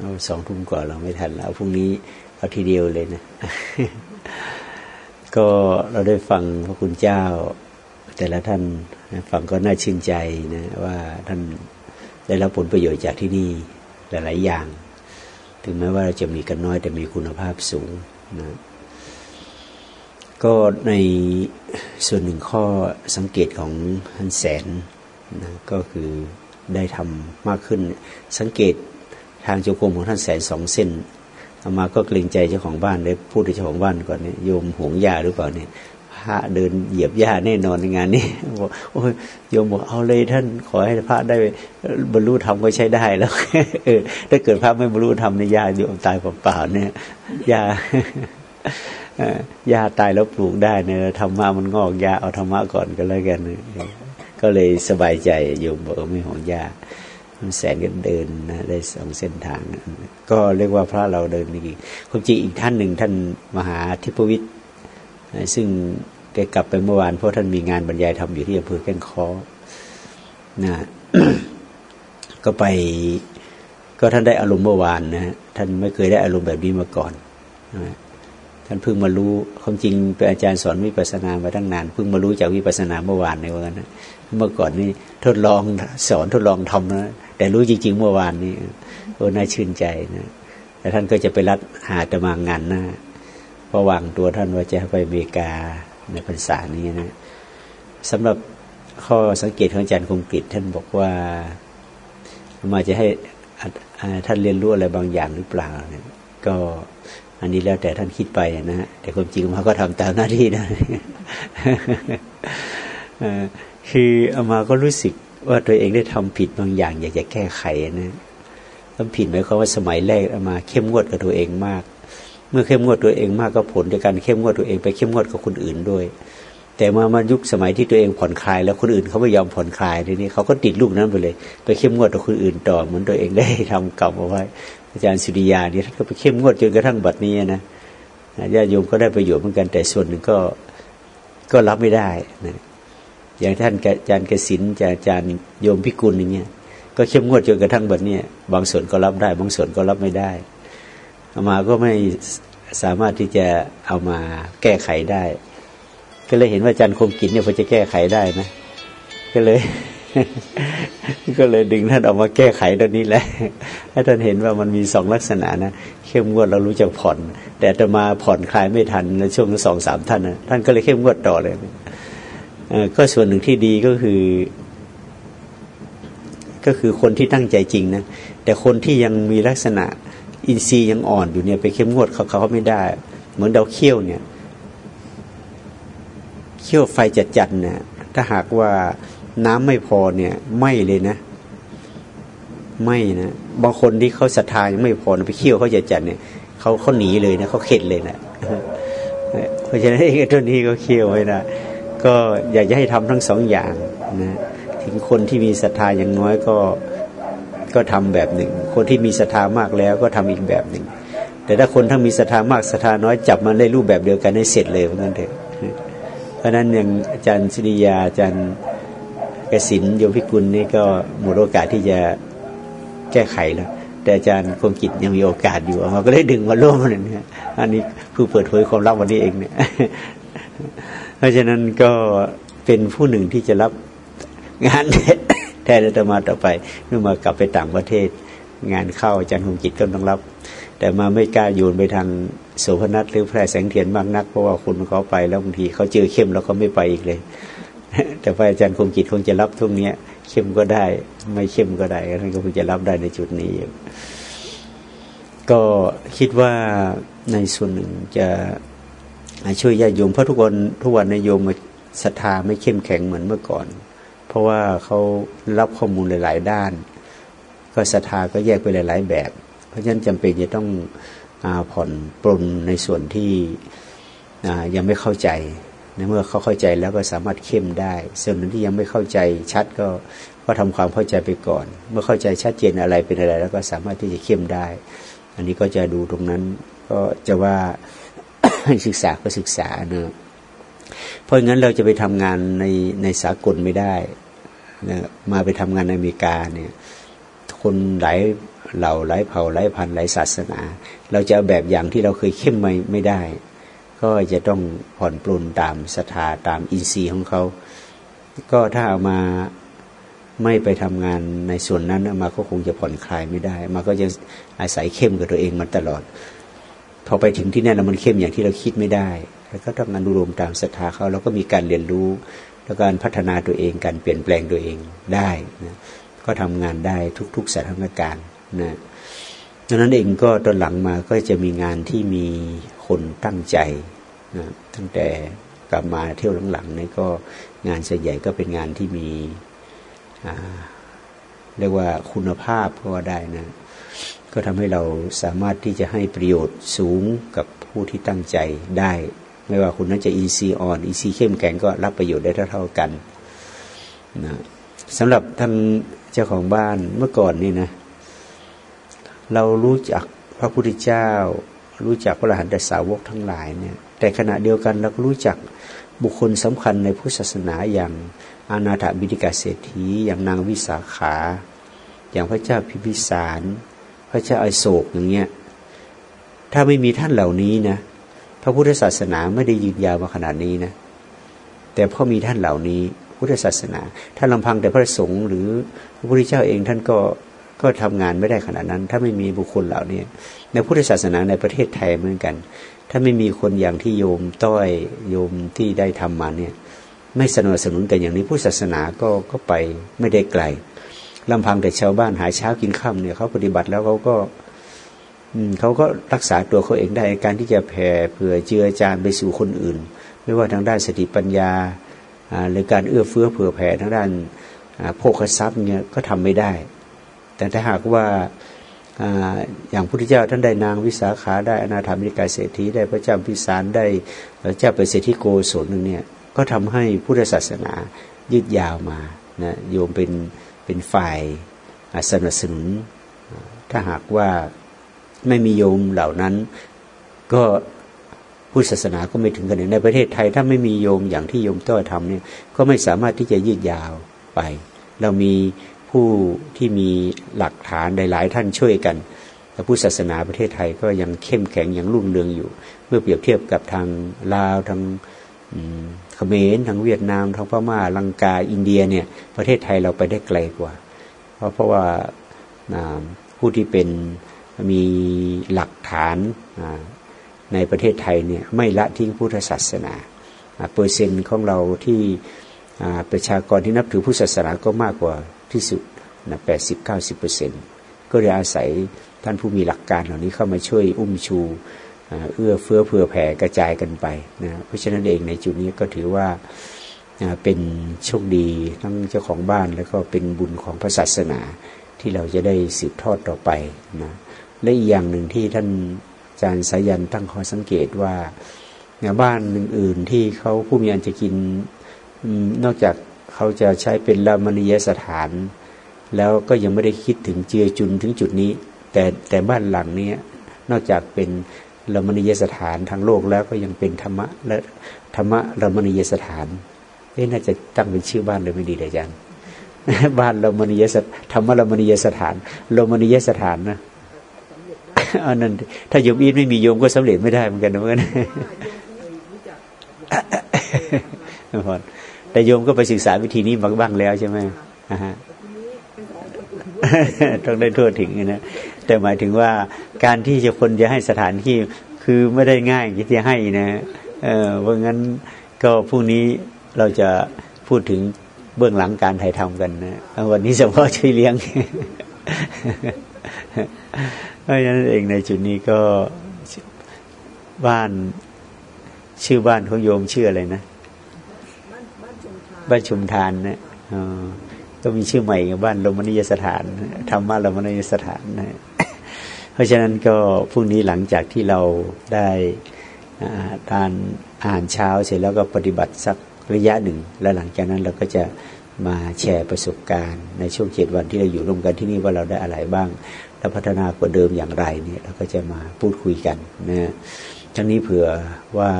เอาสองทุ่มก่อนเราไม่ทันแล้วพรุ่งนี้เอาทีเดียวเลยนะ ก็เราได้ฟังพระคุณเจ้า แต่ละท่านฟังก็น่าชื่นใจนะว่าท่านได้รับผลประโยชน์จากที่นี่หลาย ๆ อย่าง ถึงแม้ว่าเราจะมีกันน้อยแต่มีคุณภาพสูงนะก็ในส่วนหนึ่งข้อสังเกตของฮันแสนนะก็คือได้ทำมากขึ้นสังเกต ทางโจกรมของท่านแสนสองเส้นเอามาก็เกรงใจเจ้าของบ้านเลยพูดกับเจ้าของบ้านก่อนเนี่ยโยมหวงยาหรือเปล่าเนี่ยพระเดินเหยียบหญ้าแน่นอนในงานนี้บอกโอ้ยโยมบอกเอาเลยท่านขอให้พระได้บรรลุธรรมก็ใช้ได้แล้วเออถ้าเกิดพระไม่บรรลุธรรมในหญ้าโยมตายเปล่าๆเนี่ยหญ้าหญ้าตายแล้วปลูกได้เนี่ยธรรมะมันงอกหญ้าเอาธรรมะก่อนก็แล้วกันก็เลยสบายใจโยมบอกไม่หวงหญ้า แสนกันเดินนะได้สองเส้นทาง ก็เรียกว่าพระเราเดินนี่ความจริงอีกท่านหนึ่งท่านมหาทิพวิทย์ซึ่งแกกลับไปเมื่อวานเพราะท่านมีงานบรรยายทำอยู่ที่อำเภอแก้งคอนะก็ไปก็ท่านได้อารมณ์เมื่อวานนะท่านไม่เคยได้อารมณ์แบบนี้มาก่อนนะ ท่านเพิ่งมารู้ความจริงเป็นอาจารย์สอนวิปัสสนามาตั้งนานเพิ่งมารู้จากวิปัสสนาเมื่อวานในวันนั้นเมื่อก่อนนี่ทดลองสอนทดลองทำนะแต่รู้จริง ๆ เมื่อวานนี้โอ้น่าชื่นใจนะแต่ท่านก็จะไปรัดหาตะมางงานหน้าระวางตัวท่านว่าจะไปอเมริกาในพรรษานี้นะสำหรับข้อสังเกตของอาจารย์คงกิจท่านบอกว่ามาจะให้ท่านเรียนรู้อะไรบางอย่างหรือเปล่าเนี่ยก็ อันนี้แล้วแต่ท่านคิดไปนะฮะแต่ความจริงมาก็ทำตามหน้าที่นะคืออามาก็รู้สึกว่าตัวเองได้ทำผิดบางอย่าง อยากจะแก้ไขนะทำผิดหมายความว่าสมัยแรกอามาเข้มงวดกับตัวเองมาก เมื่อเข้มงวดตัวเองมากก็ผลจากการเข้มงวดตัวเองไปเข้มงวดกับคนอื่นด้วย แต่มามายุคสมัยที่ตัวเองผ่อนคลาย แล้วคนอื่นเขาไม่ยอมผ่อนคลายทีนี้เขาก็ติดลูกนั้นไปเลย ไปเข้มงวดกับคนอื่นต่อเหมือนตัวเองได้ทำกรรมเอาไว้ อาจารย์สุริยาเนี่ยท่านก็ไปเข้มงวดจนกระทั่งบัดนี้นะญาติโยมก็ได้ประโยชน์เหมือนกันแต่ส่วนหนึ่งก็ก็รับไม่ได้นะอย่างท่านอาจารย์เกษินอาจารย์โยมพิกุลอย่างเงี้ยก็เข้มงวดจนกระทั่งบัดนี้บางส่วนก็รับได้ บางส่วนก็รับไม่ได้มาก็ไม่สามารถที่จะเอามาแก้ไขได้ ก็เลยเห็นว่าอาจารย์คมกินเนี่ยพอจะแก้ไขได้นะก็เลย ก็เลยดึงท่านออกมาแก้ไขตอนนี้แหละให้ท่านเห็นว่ามันมีสองลักษณะนะเข้มงวดเรารู้จักผ่อน แต่จะมาผ่อนคลายไม่ทันในช่วงสองสามท่านนะท่านก็เลยเข้มงวดต่อเลยก็ส่วนหนึ่งที่ดีก็คือ ก็คือคนที่ตั้งใจจริงนะแต่คนที่ยังมีลักษณะอินทรีย์ยังอ่อนอยู่เนี่ยไปเข้มงวดเขาเขาไม่ได้ เหมือนเราเคี่ยวเนี่ยเคี่ยวไฟจัดจัดเนี่ยถ้าหากว่า น้ำไม่พอเนี่ยไหมเลยนะไหมนะบางคนที่เขาศรัทธายังไม่พอไปเคี่ยวเขาจัดจัดเนี่ยเขาเขาหนีเลยนะเขาเข็ดเลยนะเพราะฉะนั้นไอ้ตัวนี้ก็เคี่ยวไว้นะก็อยากจะให้ทำทั้งสองอย่างนะถึงคนที่มีศรัทธาอย่างน้อยก็ก็ทำแบบหนึ่ง คนที่มีศรัทธามากแล้วก็ทำอีกแบบหนึ่ง แต่ถ้าคนทั้งมีศรัทธามากศรัทธาน้อยจับมันได้รูปแบบเดียวกันให้เสร็จเลยเพราะนั้นเถอะเพราะนั้นอย่างอาจารย์ศิริยาอาจารย์ กสินโยมพิกุลนี่ก็หมดโอกาสที่จะแก้ไขแล้ว แต่อาจารย์คมกิจยังมีโอกาสอยู่เราก็เลยดึงมาร่วมกันเนี่อันนี้ผู้เปิดเผยความลับวันนี้เองเนี่ย เพราะฉะนั้นก็เป็นผู้หนึ่งที่จะรับงานแทนจะมาต่อไปเมื่อมากลับไปต่างประเทศ งานเข้าอาจารย์คงกิจก็ต้องรับ แต่มาไม่กล้าโยนไปทางโสพนัทหรือแพร่แสงเทียนมากนัก เพราะว่าคุณเขาไปแล้วบางทีเขาเจอเข้มแล้วเขาไม่ไปอีกเลย แต่พระอาจารย์คงกิจคงจะรับทุกเนี้ยเข้มก็ได้ ไม่เข้มก็ได้ท่านก็คงจะรับได้ในจุดนี้ก็คิดว่าในส่วนหนึ่งจะช่วยญาติโยมเพราะทุกคนทุกวันในโยมศรัทธาไม่เข้มแข็งเหมือนเมื่อก่อน เพราะว่าเขารับข้อมูลหลาย ๆ ด้าน ก็ศรัทธาก็แยกไปหลาย ๆ แบบ เพราะฉะนั้นจำเป็นจะต้องอผ่อนปลนในส่วนที่ยังไม่เข้าใจ ในเมื่อเขาเข้าใจแล้วก็สามารถเข้มได้ ส่วนที่ยังไม่เข้าใจชัดก็ก็ทำความเข้าใจไปก่อน เมื่อเข้าใจชัดเจนอะไรเป็นอะไร แล้วก็สามารถที่จะเข้มได้ อันนี้ก็จะดูตรงนั้น ก็จะว่าศึกษาก็ศึกษาเนอะเพราะงั้นเราจะไปทำงานในในสากลไม่ได้นะมาไปทำงานในอเมริกาเนี่ย คนหลายเหล่าหลายเผ่าหลายพันหลายศาสนา เราจะแบบอย่างที่เราเคยเข้มไม่ไม่ได้ ก็จะต้องผ่อนปลนตามศรัทธาตามอินทรีย์ของเขา ก็ถ้าเอามาไม่ไปทำงานในส่วนนั้นมาก็คงจะผ่อนคลายไม่ได้ มาก็จะอาศัยเข้มกับตัวเองมาตลอด พอไปถึงที่นั่นแล้วมันเข้มอย่างที่เราคิดไม่ได้ แล้วก็ต้องอนุโลมตามศรัทธาเขาแล้วก็มีการเรียนรู้ และการพัฒนาตัวเองการเปลี่ยนแปลงตัวเองได้นะก็ทำงานได้ทุก ๆสถานการณ์นะดังนั้นเองก็ตอนหลังมาก็จะมีงานที่มีคนตั้งใจ ตั้งแต่กลับมาเที่ยวหลังๆนี่ก็งานส่วนใหญ่ก็เป็นงานที่มีเรียกว่าคุณภาพก็ว่าได้นะ ก็ทำให้เราสามารถที่จะให้ประโยชน์สูงกับผู้ที่ตั้งใจได้ ไม่ว่าคนนั้นจะอินทรีย์อ่อนอินทรีย์เข้มแข็งก็รับประโยชน์ได้เท่าๆกันนะสำหรับท่านเจ้าของบ้านเมื่อก่อนนี่นะ เรารู้จักพระพุทธเจ้า รู้จักพระอรหันตสาวกทั้งหลายเนี่ย แต่ขณะเดียวกันเราก็รู้จักบุคคลสำคัญในพุทธศาสนาอย่างอนาถบิณฑิกเศรษฐี อย่างนางวิสาขา อย่างพระเจ้าพิพิสาร พระเจ้าไอโศกอย่างเงี้ยถ้าไม่มีท่านเหล่านี้นะพระพุทธศาสนาไม่ได้ยืนยาวมาขนาดนี้นะแต่พอมีท่านเหล่านี้พุทธศาสนา ถ้าลำพังแต่พระสงฆ์หรือพระพุทธเจ้าเองท่านก็ ก็ทำงานไม่ได้ขนาดนั้น ถ้าไม่มีบุคคลเหล่านี้ในพุทธศาสนาในประเทศไทยเหมือนกัน ถ้าไม่มีคนอย่างที่โยมต้อยโยมที่ได้ทำมาเนี่ย ไม่สนับสนุนกันอย่างนี้ผู้ศาสนาก็ก็ไปไม่ได้ไกลลำพังแต่ชาวบ้านหาเช้ากินข้าเนี่ยเขาปฏิบัติแล้วเขาก็เขาก็รักษาตัวเขาเองได้การที่จะแผ่เผื่อเจือจานไปสู่คนอื่น ไม่ว่าทางด้านสติปัญญาหรือการเอื้อเฟื้อเผื่อแผ่ทางด้านโภคทรัพย์เนี่ยก็ทำไม่ได้ แต่ถ้าหากว่าอย่างพุทธเจ้าท่านได้นางวิสาขาได้อนาถามิกาเศรษฐีได้พระเจ้าพิสารได้เจ้าเปรตเศรษฐีโกศลนึงเนี่ยก็ทำให้พุทธศาสนายืดยาวมานะโยมเป็นเป็นฝ่ายสนับสนุน ถ้าหากว่าไม่มีโยมเหล่านั้น ก็พุทธศาสนาก็ไม่ถึงกันในประเทศไทย ถ้าไม่มีโยมอย่างที่โยมต้อยทำเนี่ยก็ไม่สามารถที่จะยืดยาวไป เรามี ผู้ที่มีหลักฐานหลายๆท่านช่วยกันแต่พุทธศาสนาประเทศไทยก็ยังเข้มแข็งยังรุ่งเรืองอยู่ เมื่อเปรียบเทียบกับทางลาวทางเขมรทางเวียดนามทางพม่าลังกาอินเดียเนี่ยประเทศไทยเราไปได้ไกลกว่า เพราะเพราะว่าผู้ที่เป็นมีหลักฐานในประเทศไทยเนี่ยไม่ละทิ้งพุทธศาสนาเปอร์เซ็นต์ของเราที่ ประชากรที่นับถือพุทธศาสนาก็มากกว่าที่สุดนะแปดสิบเก้าสิบเปอร์เซ็นต์ก็เลยอาศัยท่านผู้มีหลักการเหล่านี้เข้ามาช่วยอุ้มชูเอื้อเฟื้อเผื่อแผ่กระจายกันไปนะเพราะฉะนั้นเองในจุดนี้ก็ถือว่าเป็นโชคดีทั้งเจ้าของบ้านแล้วก็เป็นบุญของพระศาสนาที่เราจะได้สืบทอดต่อไปนะและอีกอย่างหนึ่งที่ท่านอาจารย์สายันตั้งข้อสังเกตว่าบ้านอื่นๆที่เขาผู้มีอันจะกิน นอกจากเขาจะใช้เป็นลามณียสถาน แล้วก็ยังไม่ได้คิดถึงเจือจุนถึงจุดนี้ แต่แต่บ้านหลังนี้นอกจากเป็นรมณียสถานทางโลกแล้วก็ยังเป็นธรรมะและธรรมะรมณียสถานเอ๊น่าจะตั้งเป็นชื่อบ้านเลยไม่ดีเลยอาจารย์บ้านรมณียสธรรมะรมณียสถานรมณียสถานนะอันนั้นถ้าโยมอีทไม่มีโยมก็สำเร็จไม่ได้เหมือนกันนะเพื่อน แต่โยมก็ไปศึกษาวิธีนี้บ้างแล้วใช่ไหมต้องได้ทั่วถึงนะแต่หมายถึงว่าการที่จะคนจะให้สถานที่คือไม่ได้ง่ายที่จะให้นะเออเพราะงั้นก็พรุ่งนี้เราจะพูดถึงเบื้องหลังการถ่ายทำกันนะวันนี้เฉพาะช่วยเลี้ยงเพราะฉะนั้นเองในจุดนี้ก็บ้านชื่อบ้านของโยมชื่ออะไรนะ บ้านชุมทานนะก็มีชื่อใหม่บ้านลมณียสถานธรรมะลมณียสถานนะเพราะฉะนั้นก็พรุ่งนี้หลังจากที่เราได้ทานอาหารเช้าเสร็จแล้วก็ปฏิบัติสักระยะหนึ่ง แล้วหลังจากนั้นเราก็จะมาแชร์ประสบการณ์ ในช่วงเจ็ดวันที่เราอยู่ร่วมกันที่นี่ว่าเราได้อะไรบ้าง และพัฒนากว่าเดิมอย่างไรเนี่ยเราก็จะมาพูดคุยกันนะทั้งนี้เผื่อว่า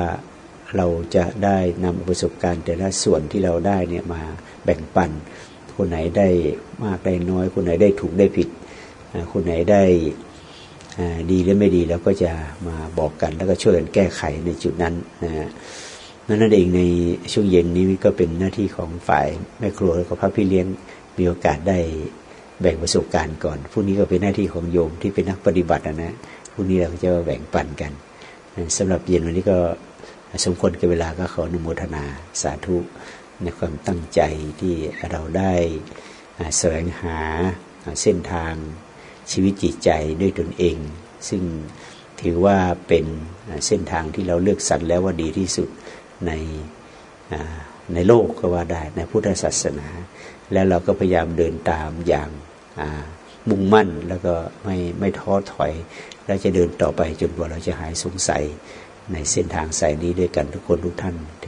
เราจะได้นำประสบการณ์แต่ละส่วนที่เราได้เนี่ยมาแบ่งปัน คนไหนได้มากได้น้อย คนไหนได้ถูกได้ผิด คนไหนได้ดีหรือไม่ดีแล้วก็จะมาบอกกันแล้วก็ช่วยกันแก้ไขในจุดนั้นนะนั่นเองในช่วงเย็นนี้ก็เป็นหน้าที่ของฝ่ายแม่ครัวแล้วก็พระพี่เลี้ยงมีโอกาสได้แบ่งประสบการณ์ก่อนพรุ่งนี้ก็เป็นหน้าที่ของโยมที่เป็นนักปฏิบัตินะพรุ่งนี้เราก็จะแบ่งปันกันสำหรับเย็นวันนี้ก็ สมควรกับเวลาก็ขออนุโมทนาสาธุในความตั้งใจที่เราได้แสวงหาเส้นทางชีวิตจิตใจด้วยตนเอง ซึ่งถือว่าเป็นเส้นทางที่เราเลือกสรรแล้วว่าดีที่สุดในในโลกก็ว่าได้ในพุทธศาสนา แล้วเราก็พยายามเดินตามอย่างมุ่งมั่นแล้วก็ไม่ไม่ท้อถอย แล้วจะเดินต่อไปจนกว่าเราจะหายสงสัย ในเส้นทางสายนี้ด้วยกันทุกคนทุกท่านเท